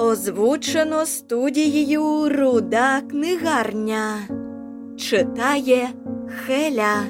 Озвучено студією Руда книгарня. Читає Хеля.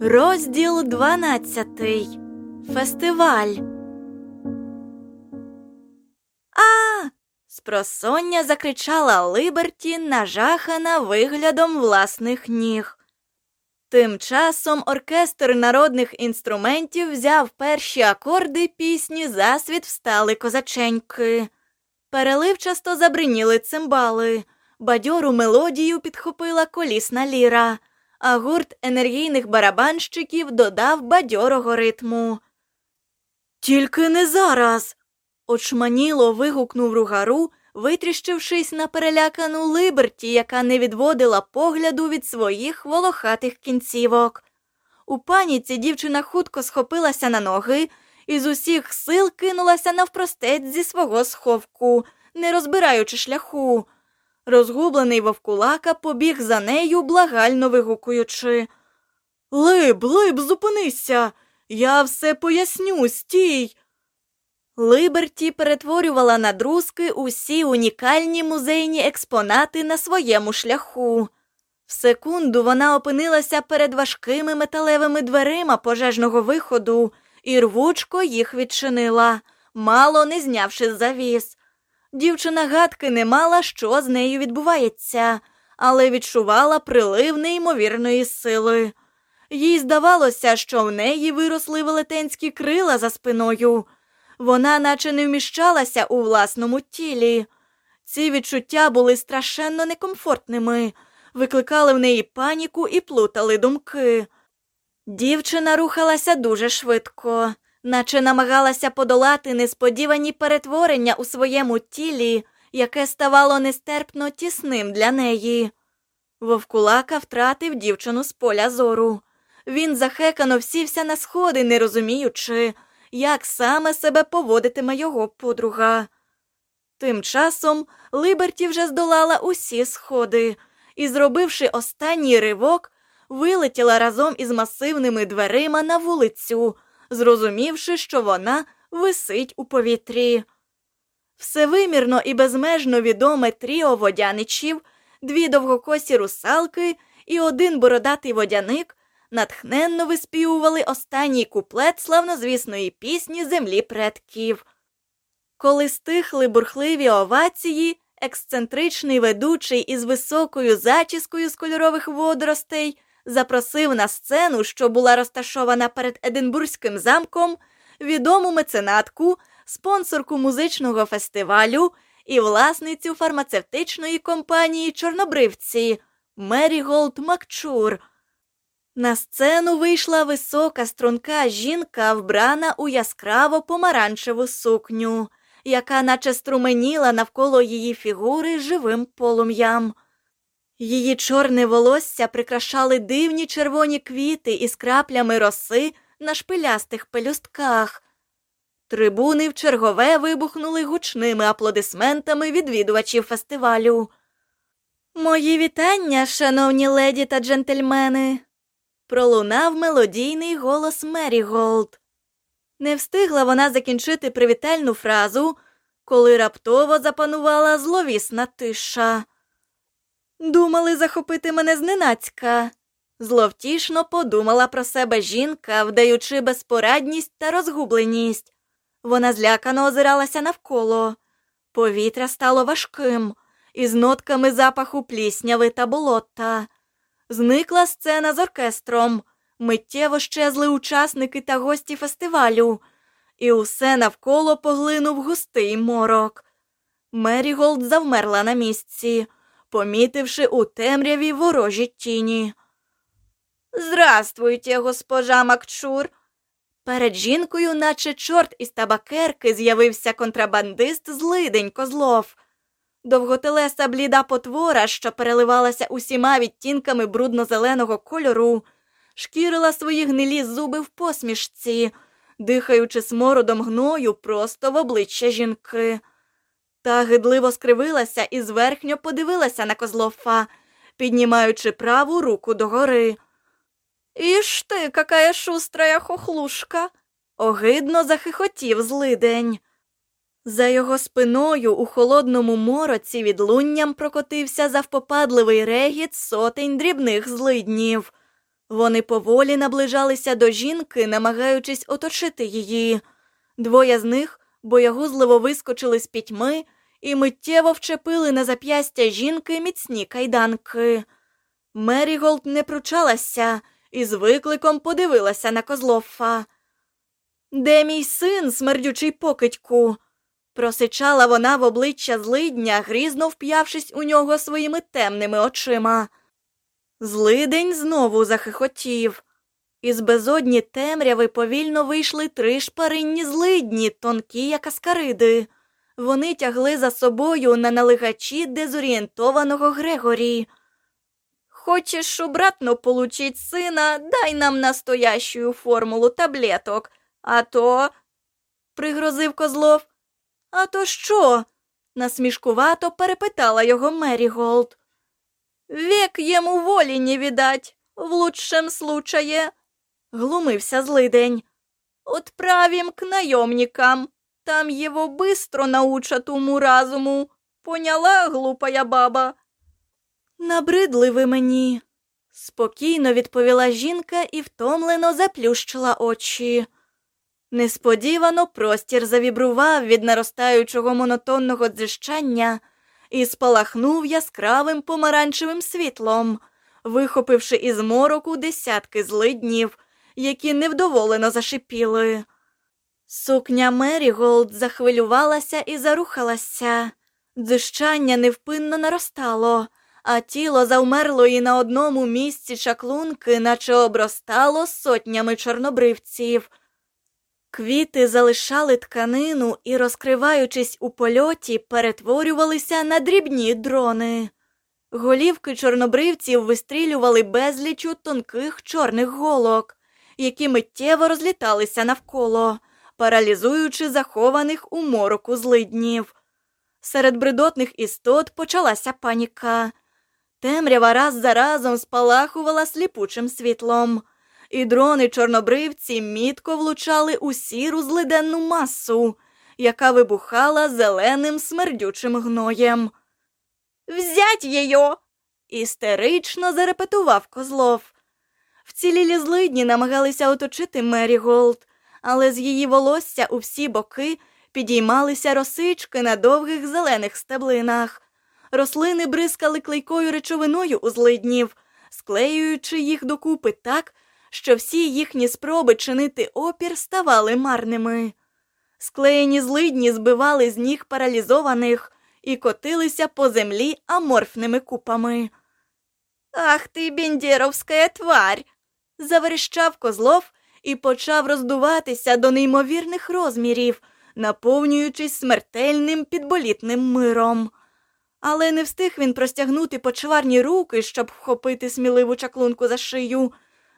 Розділ 12. Фестиваль. А. Спросоння закричала Либерті, нажахана виглядом власних ніг. Тим часом оркестр народних інструментів взяв перші акорди пісні Засвіт встали козаченьки. Переливчасто забриніли цимбали, бадьору мелодію підхопила колісна ліра, а гурт енергійних барабанщиків додав бадьорого ритму. Тільки не зараз. очманіло вигукнув ругару, витріщившись на перелякану Либерті, яка не відводила погляду від своїх волохатих кінцівок. У паніці дівчина хутко схопилася на ноги і з усіх сил кинулася навпростець зі свого сховку, не розбираючи шляху. Розгублений вовкулака побіг за нею, благально вигукуючи. Либ, либ, зупинися. Я все поясню, стій. Либерті перетворювала на друзки усі унікальні музейні експонати на своєму шляху. В секунду вона опинилася перед важкими металевими дверима пожежного виходу і рвучко їх відчинила, мало не знявши завіс. Дівчина гадки не мала, що з нею відбувається, але відчувала прилив неймовірної сили. Їй здавалося, що в неї виросли велетенські крила за спиною. Вона наче не вміщалася у власному тілі. Ці відчуття були страшенно некомфортними, викликали в неї паніку і плутали думки. Дівчина рухалася дуже швидко, наче намагалася подолати несподівані перетворення у своєму тілі, яке ставало нестерпно тісним для неї. Вовкулака втратив дівчину з поля зору. Він захекано всівся на сходи, не розуміючи, як саме себе поводитиме його подруга. Тим часом Либерті вже здолала усі сходи і, зробивши останній ривок, вилетіла разом із масивними дверима на вулицю, зрозумівши, що вона висить у повітрі. Всевимірно і безмежно відоме тріо водяничів, дві довгокосі русалки і один бородатий водяник натхненно виспівували останній куплет славнозвісної пісні землі предків. Коли стихли бурхливі овації, ексцентричний ведучий із високою зачіскою з кольорових водоростей запросив на сцену, що була розташована перед Единбурзьким замком, відому меценатку, спонсорку музичного фестивалю і власницю фармацевтичної компанії Чорнобривці Меріголд Макчур. На сцену вийшла висока струнка жінка, вбрана у яскраво помаранчеву сукню, яка наче струменіла навколо її фігури живим полум'ям. Її чорне волосся прикрашали дивні червоні квіти із краплями роси на шпилястих пелюстках. Трибуни в чергове вибухнули гучними аплодисментами відвідувачів фестивалю. Мої вітання, шановні леді та джентльмени пролунав мелодійний голос Меріголд. Не встигла вона закінчити привітальну фразу, коли раптово запанувала зловісна тиша. Думали захопити мене зненацька. Зловтішно подумала про себе жінка, вдаючи безпорадність та розгубленість. Вона злякано озиралася навколо. Повітря стало важким, із нотками запаху плісняви та болота. Зникла сцена з оркестром, миттєво щезли учасники та гості фестивалю, і усе навколо поглинув густий морок. Меріголд завмерла на місці, помітивши у темряві ворожі тіні. Здравствуйте, госпожа Макчур, Перед жінкою, наче чорт із табакерки, з'явився контрабандист злидень Козлов. Довготелеса бліда потвора, що переливалася усіма відтінками брудно-зеленого кольору, шкірила свої гнилі зуби в посмішці, дихаючи смородом гною просто в обличчя жінки. Та гидливо скривилася і зверхньо подивилася на Козлофа, піднімаючи праву руку догори. «Ишь ти, какая шустрая хохлушка!» огидно захихотів злидень. За його спиною у холодному мороці відлунням прокотився завпопадливий регіт сотень дрібних злиднів. Вони поволі наближалися до жінки, намагаючись оточити її. Двоє з них боягузливо вискочили з пітьми і миттєво вчепили на зап'ястя жінки міцні кайданки. Меріголд не пручалася і з викликом подивилася на Козлова. Де мій син, смердючий покидьку? Просичала вона в обличчя злидня, грізно вп'явшись у нього своїми темними очима. Злидень знову захихотів. Із безодні темряви повільно вийшли три шпаринні злидні, тонкі, як аскариди. Вони тягли за собою на налигачі дезорієнтованого Грегорі. Хочешь обратно получить сына, дай нам настоящую формулу таблеток, а то. пригрозив Козлов. А то що? насмішкувато перепитала його Меріголд. Век ему воли не видать, в лучшем случае, глумився злидень. Отправим к наемникам, там его быстро научат уму разуму. Поняла, глупая баба? Набридли ви мені, спокійно відповіла жінка і втомлено заплющила очі. Несподівано простір завібрував від наростаючого монотонного дзищання і спалахнув яскравим помаранчевим світлом, вихопивши із мороку десятки злиднів, які невдоволено зашипіли. Сукня Меріголд захвилювалася і зарухалася. Дзижчання невпинно наростало, а тіло завмерлої на одному місці чаклунки, наче обростало сотнями чорнобривців. Квіти залишали тканину і, розкриваючись у польоті, перетворювалися на дрібні дрони. Голівки чорнобривців вистрілювали безлічу тонких чорних голок, які миттєво розліталися навколо, паралізуючи захованих у мороку злиднів. Серед бредотних істот почалася паніка. Темрява раз за разом спалахувала сліпучим світлом і дрони чорнобривці мітко влучали у сіру злиденну масу, яка вибухала зеленим смердючим гноєм. Взять її!» – істерично зарепетував Козлов. Вцілілі злидні намагалися оточити Меріголд, але з її волосся у всі боки підіймалися росички на довгих зелених стеблинах. Рослини бризкали клейкою речовиною у злиднів, склеюючи їх докупи так, що всі їхні спроби чинити опір ставали марними. Склеєні злидні збивали з ніг паралізованих і котилися по землі аморфними купами. Ах ты, бендеровская тварь! заверещав Козлов і почав роздуватися до неймовірних розмірів, наповнюючись смертельним підболітним миром. Але не встиг він простягнути почварні руки, щоб вхопити сміливу чаклунку за шию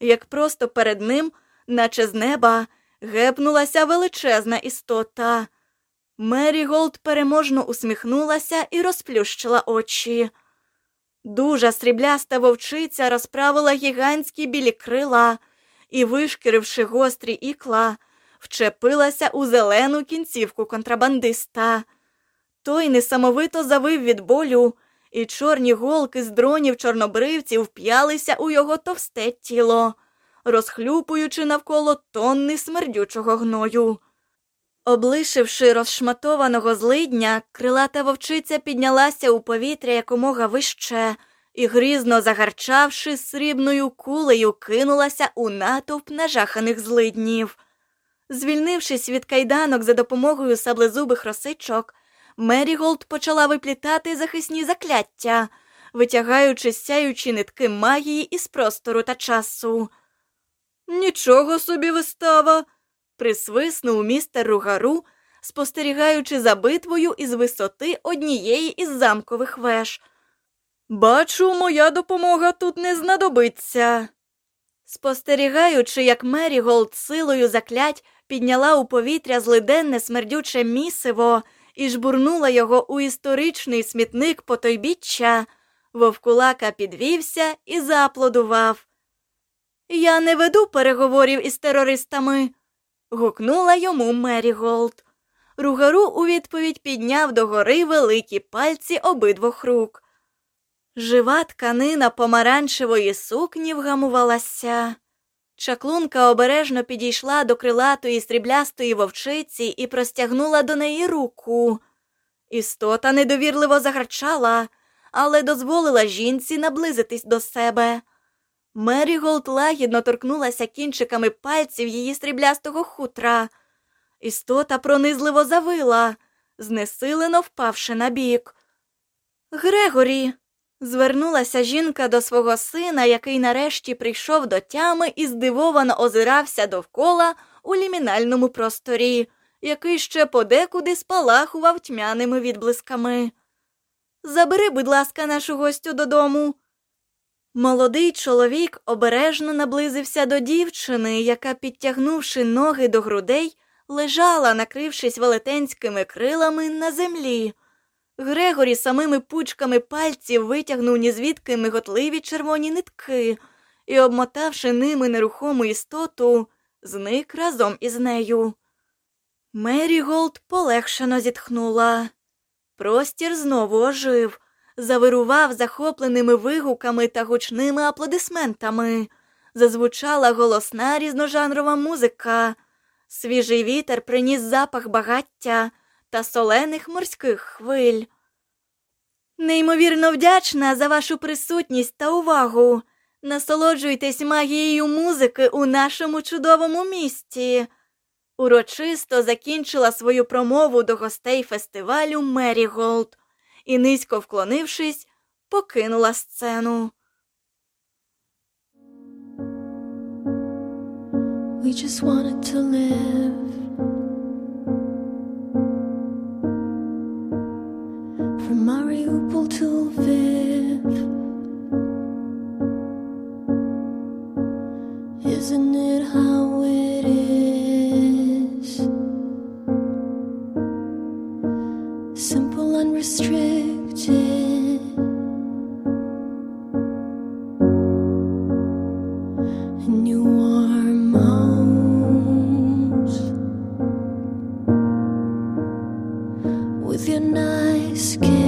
як просто перед ним, наче з неба, гепнулася величезна істота. Меріголд переможно усміхнулася і розплющила очі. Дужа срібляста вовчиця розправила гігантські білі крила і, вишкіривши гострі ікла, вчепилася у зелену кінцівку контрабандиста. Той несамовито завив від болю і чорні голки з дронів чорнобривців вп'ялися у його товсте тіло, розхлюпуючи навколо тонни смердючого гною. Облишивши розшматованого злидня, крилата вовчиця піднялася у повітря якомога вище і, грізно загарчавши, срібною кулею кинулася у натовп нажаханих злиднів. Звільнившись від кайданок за допомогою саблезубих росичок, Меріголд почала виплітати захисні закляття, витягаючи сяючі нитки магії із простору та часу. Нічого собі вистава, присвиснув містер Ругару, спостерігаючи за битвою із висоти однієї із замкових веж. Бачу, моя допомога тут не знадобиться. Спостерігаючи, як Меріголд силою заклять підняла у повітря злиденне смердюче місиво і жбурнула його у історичний смітник потойбіччя, вовкулака підвівся і зааплодував. Я не веду переговорів із терористами, гукнула йому Меріголд. Ругару у відповідь підняв догори великі пальці обидвох рук. Жива тканина помаранчевої сукні вгамувалася. Чаклунка обережно підійшла до крилатої сріблястої вовчиці і простягнула до неї руку. Істота недовірливо загарчала, але дозволила жінці наблизитись до себе. Меріголд лагідно торкнулася кінчиками пальців її сріблястого хутра. Істота пронизливо завила, знесилено впавши на бік. Грегорі, звернулася жінка до свого сина, який нарешті прийшов до тями і здивовано озирався довкола у лімінальному просторі, який ще подекуди спалахував тьмяними відблисками. Забери, будь ласка, нашу гостю додому. Молодий чоловік обережно наблизився до дівчини, яка, підтягнувши ноги до грудей, лежала, накрившись велетенськими крилами на землі. Грегорі самими пучками пальців витягнув нізвідки миготливі червоні нитки і, обмотавши ними нерухому істоту, зник разом із нею. Меріголд полегшено зітхнула. Простір знову ожив, завирував захопленими вигуками та гучними аплодисментами. Зазвучала голосна різножанрова музика. Свіжий вітер приніс запах багаття та солених морських хвиль. Неймовірно вдячна за вашу присутність та увагу. Насолоджуйтесь магією музики у нашому чудовому місті. Урочисто закінчила свою промову до гостей фестивалю Меріголд і, низько вклонившись, покинула сцену. We just wanted to live. From Mariupol to Lviv. Isn't it how it is? Simple, unrestricted. And you warm homes with your nice kids.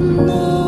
No.